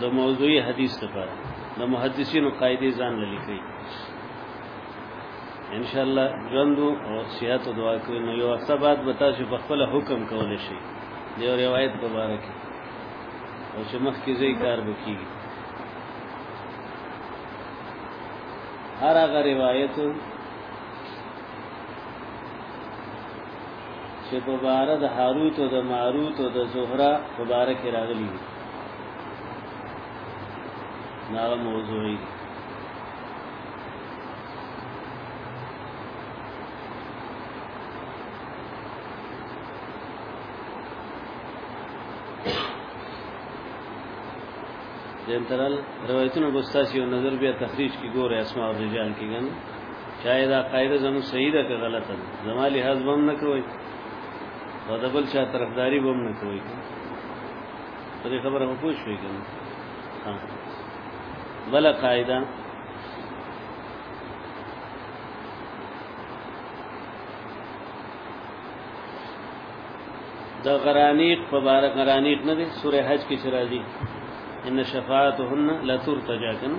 د موضوعي حدیث لپاره د محدثینو قاعده ځان لیکي ان شاء الله ژوند او صحت او دعا کوي نو یو هفته بعد به تاسو په خپل حکم کول شي د روایت په اړه کې او چې مخکې زی کار وکړي هر هغه روایت چې په بار د هاروت او د ماروت او د زهرا په بار کې راغلي دا موضوعي جنترال روایتونو ګستاسي او نظر بیا تخریج کی ګوره اسماء الرجال کې ګن چاہے دا قاعده زمو صحیح ده که غلطه ده زما لحاظ بم نه کوي او د بل چا طرفداري بم نه کوي په دې خبره مو پوه شوي کنه ها بل قاعده د غرانیق په بار غرانیق نه دي سوره حج کې شرازي ان شفاعتهن لا ترتجا کنه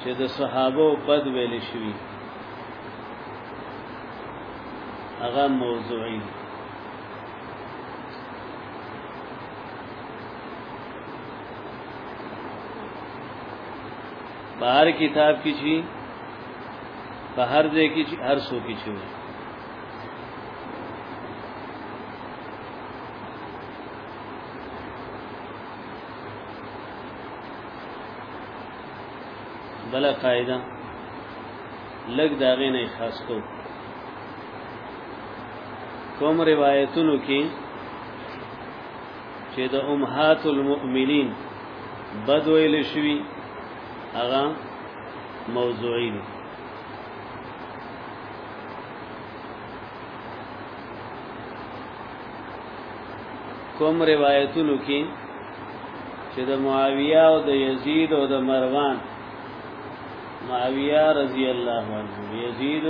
چې د صحابه بد ویل شوی هغه موضوعي بهر کتاب کې چی په هر ځای کې چی هر څو کې چی بل قاعده لګ داغه نه خاص کو کوم روایتونو کې چې د امهات المؤمنین بد ویل شوی هغه موضوعی دی کوم روایتونو کې چې د معاویه او د یزید او د مروان معاویه رضی الله عنه یزید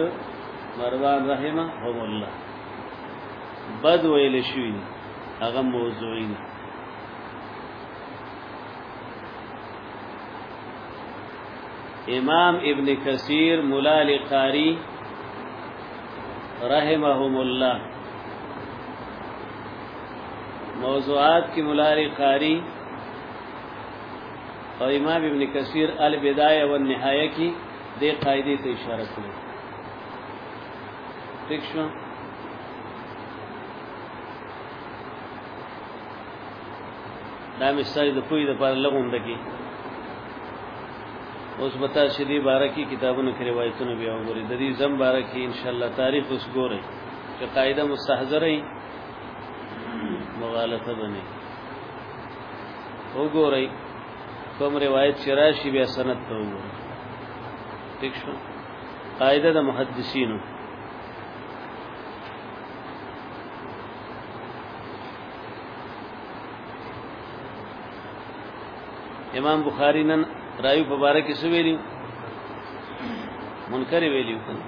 مروان رحمه هم الله بد ویل شوی هغه موضوعی نه امام ابن کثیر مولا لقاری رحمهم الله موضوعات کی ملاری قاری او امام ابن کثیر البدایه والنهایه کی د قاعده ته اشاره کړې ٹھیک شو دا مې سړی د پوی د پر لغون دکی اوس بتا شدی بارکی کتابونو کې روایتونه بیا وګورئ د دې زم بارکی ان شاء الله تاریخ اوس ګورئ چې قاعده مستحضره مغالطه بني وګورئ کوم روایت چې راشي بیا سند ته وګورئ ٹھیک شو قاعده د محدثینو امام بخاری نن راوی په باره کې څه ویلی منکر ویلی کنه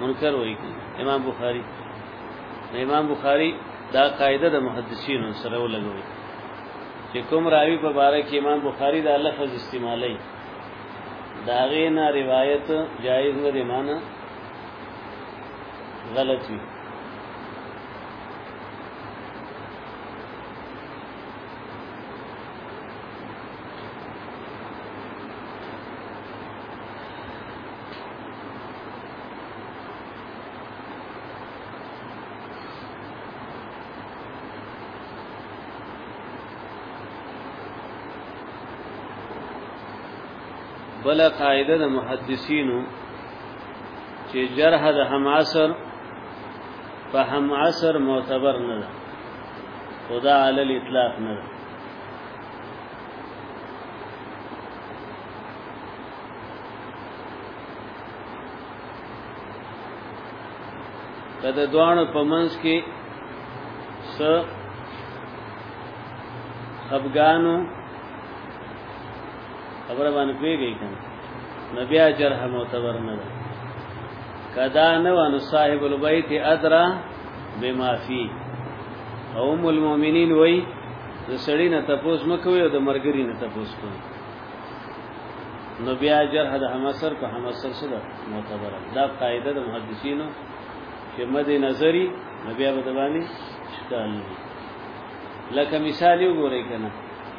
منکر وایي امام بخاری امام بخاری دا قاعده د محدثینو سره ولګوي چې کوم راوی په باره کې امام بخاری دا لفظ استعمالوي دا غینا روایت جایز نه دی معنا غلط وي بل قاعده د محدثینو چې جرح د هم عصر په هم عصر معتبر نه ده خدا علی الاطلاق نه ده که د دوانو په منځ کې س خفګانو خبره باندې پیږی کنه نبی اجر هم معتبر نه ده کدا نه وانو صاحب البیت ادرا بما فی او ام المؤمنین وای د سړی نه تپوس مکوي او د مرګری نه تپوس کوي نو بیا جرح د همسر په همسر سره معتبر دا قاعده د محدثینو چې مد نظری نو بیا به باندې شکل لکه مثال یو ګورې کنه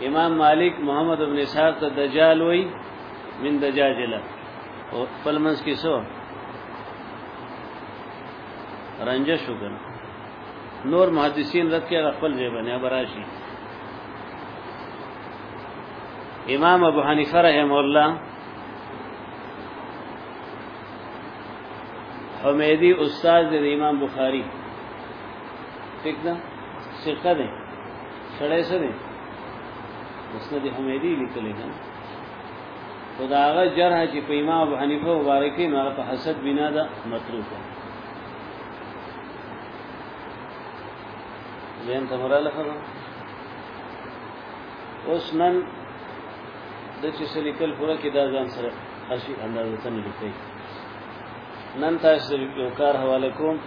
امام مالک محمد ابن اسحاق ته دجال وای من دجاجله او فلمنس کې سو رنجش وکړ نور محدثین رد کې خپل ځای باندې براشي امام ابو حنیفه رحم الله حمیدی استاد د امام بخاری ٹھیک ده ثقه ده سړی سره مسند حمیدی لیکل کېږي خداغه جرح چې په امام ابو حنیفه مبارکي نو په حسد بنا ده مطلوب ده زين تمرا لخوا اوس نن د چې سلیکل پوره کې دا ځان سره هرشي اندازه تن لیکي نن تاسو یو کار حواله کوم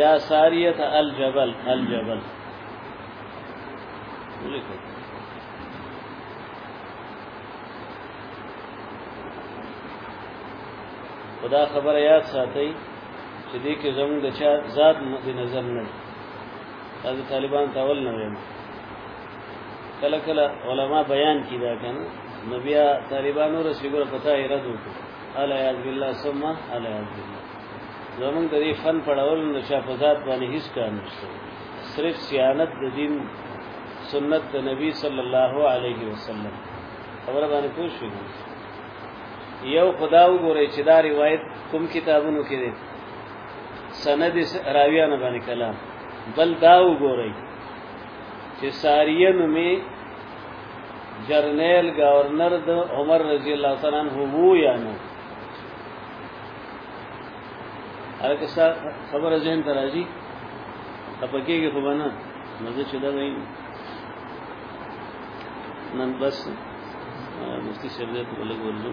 یا ساریت الجبل الجبل ولیکئ خدا خبر یاد ساتي چې دې کې زموږ د چا ذات مد نظر نه دا طالبان تاول نه ویم کله کله علما بیان کی دا کنه نو بیا طالبانو رسېګره پتا یې رد وکړه الا یاذ بالله ثم الا یاذ بالله زمونږ د دې فن پړول نو شاپ ذات باندې هیڅ کار نشته صرف سیانت د دین سنت د نبی صلی الله علیه وسلم خبره باندې پوه شو یو خدا وګورئ چې دا روایت کوم کتابونو کې دی سند راویانه باندې کلام بل دا وګورئ چې ساریه نومې جرنیل گورنر د عمر رضی الله تعالی عنہ وو یا نو هغه څه خبره ځین ترازی تپکیږي خو بنا مزه چې دا وایي نن بس مفتی صاحب دې ته ولګ ورځو